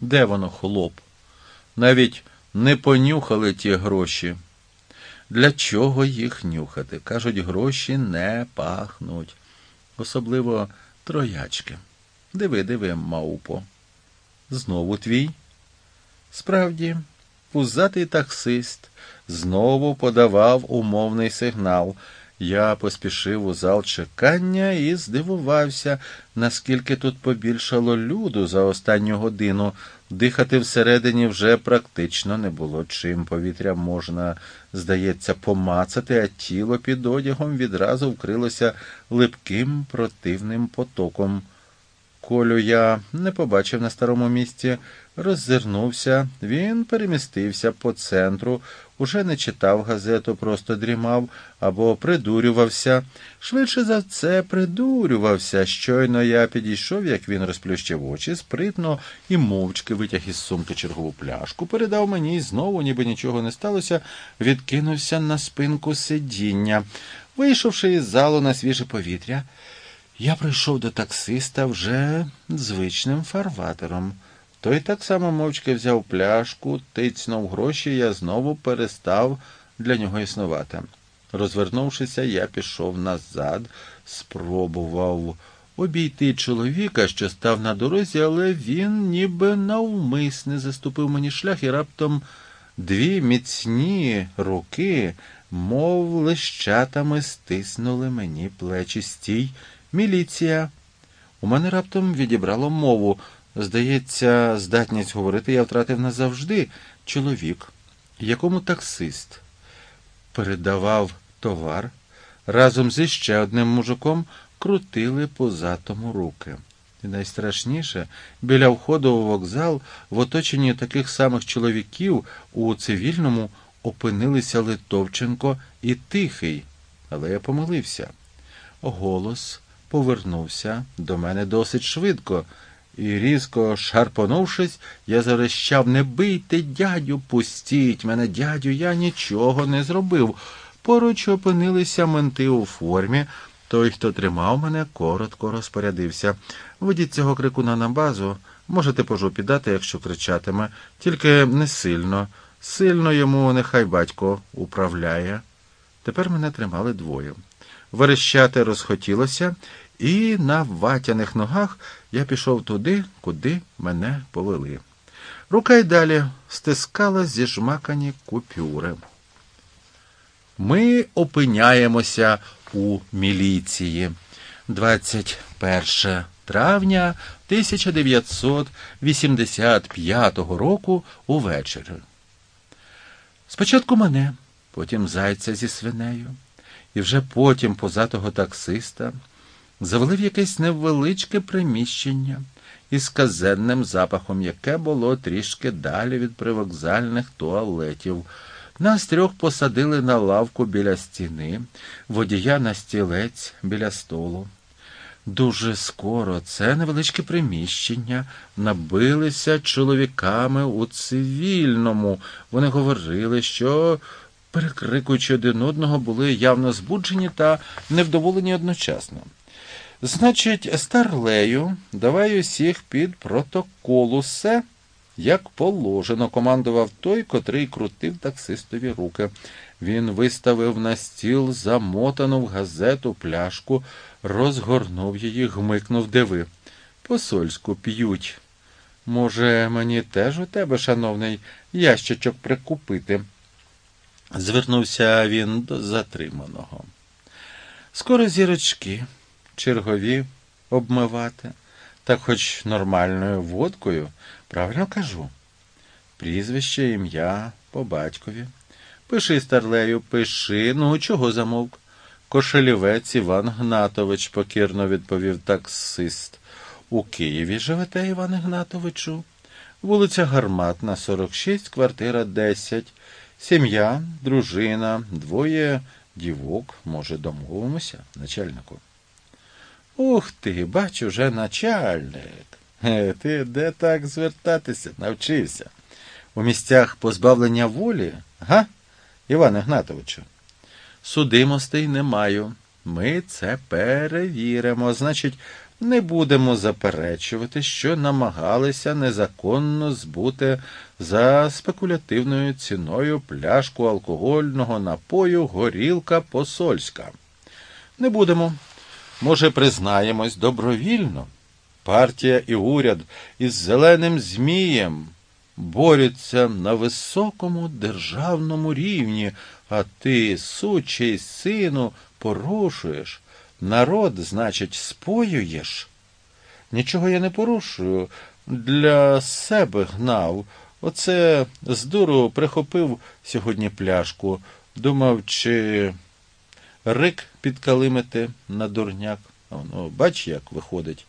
Де воно, хлоп? Навіть не понюхали ті гроші. Для чого їх нюхати? Кажуть, гроші не пахнуть, особливо троячки. Диви, диви, маупо. Знову твій? Справді, пузатий таксист знову подавав умовний сигнал. Я поспішив у зал чекання і здивувався, наскільки тут побільшало люду за останню годину. Дихати всередині вже практично не було чим. Повітря можна, здається, помацати, а тіло під одягом відразу вкрилося липким противним потоком. Колю я не побачив на старому місці, роззирнувся, він перемістився по центру, уже не читав газету, просто дрімав або придурювався. Швидше за це придурювався. Щойно я підійшов, як він розплющив очі, спритно і мовчки витяг із сумки чергову пляшку, передав мені і знову, ніби нічого не сталося, відкинувся на спинку сидіння. Вийшовши із залу на свіже повітря, я прийшов до таксиста вже звичним фарватером. Той так само мовчки взяв пляшку, тицьнув гроші, я знову перестав для нього існувати. Розвернувшися, я пішов назад, спробував обійти чоловіка, що став на дорозі, але він ніби навмисне заступив мені шлях і раптом дві міцні руки, мов лищатами, стиснули мені плечі стій. Міліція. У мене раптом відібрало мову. Здається, здатність говорити я втратив назавжди чоловік, якому таксист передавав товар, разом зі ще одним мужиком крутили позатому руки. І найстрашніше, біля входу у вокзал, в оточенні таких самих чоловіків у цивільному опинилися Литовченко і Тихий, але я помилився. Голос повернувся до мене досить швидко, і, різко шарпонувшись, я зарещав Не бийте, дядю, пустіть мене, дядю, я нічого не зробив. Поруч опинилися менти у формі. Той, хто тримав мене, коротко розпорядився. Ведіть цього крикуна на базу. Можете по жопі дати, якщо кричатиме, тільки не сильно. Сильно йому нехай батько управляє. Тепер мене тримали двоє. Верещати розхотілося, і на ватяних ногах я пішов туди, куди мене повели. Рука й далі стискала зіжмакані купюри. Ми опиняємося у міліції. 21 травня 1985 року увечері. Спочатку мене, потім зайця зі свинею, і вже потім позатого таксиста завели в якесь невеличке приміщення із казенним запахом, яке було трішки далі від привокзальних туалетів. Нас трьох посадили на лавку біля стіни, водія на стілець біля столу. Дуже скоро це невеличке приміщення набилися чоловіками у цивільному. Вони говорили, що, перекрикуючи один одного, були явно збуджені та невдоволені одночасно. Значить, старлею, давай усіх під протокол усе, як положено, командував той, котрий крутив таксистові руки. Він виставив на стіл замотану в газету пляшку, розгорнув її, гмикнув диви. Посольську п'ють. Може, мені теж у тебе, шановний, ящичок прикупити? Звернувся він до затриманого. Скоро зірочки чергові обмивати, так хоч нормальною водкою, правильно кажу. Прізвище, ім'я по батькові. Пиши, старлею, пиши, ну чого замовк? Кошелівець Іван Гнатович, покірно відповів таксист. У Києві живете, Іван Гнатовичу? Вулиця Гарматна, 46, квартира 10. Сім'я, дружина, двоє дівок. Може, домовимося, начальнику. Ух ти, бачу, вже начальник. Е, ти де так звертатися? Навчився. У місцях позбавлення волі, га, Іване Гнатовичу? Судимостей не маю. Ми це перевіримо. Значить, Не будемо заперечувати, що намагалися незаконно збути за спекулятивною ціною пляшку алкогольного напою горілка посольська. Не будемо. Може, признаємось добровільно. Партія і уряд із зеленим змієм борються на високому державному рівні, а ти, сучий сину, порушуєш. Народ, значить, споюєш. Нічого я не порушую. Для себе гнав. Оце з дуру прихопив сьогодні пляшку. Думав, чи рик підкалимити на дурняк. Ну, бач, як виходить.